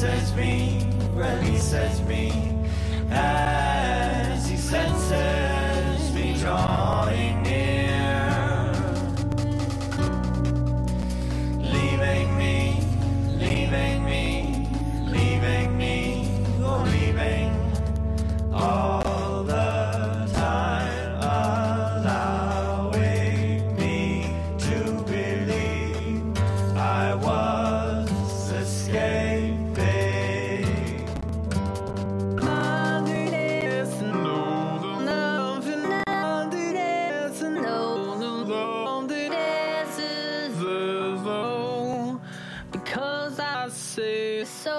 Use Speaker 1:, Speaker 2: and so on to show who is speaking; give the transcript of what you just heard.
Speaker 1: releases me, releases me
Speaker 2: so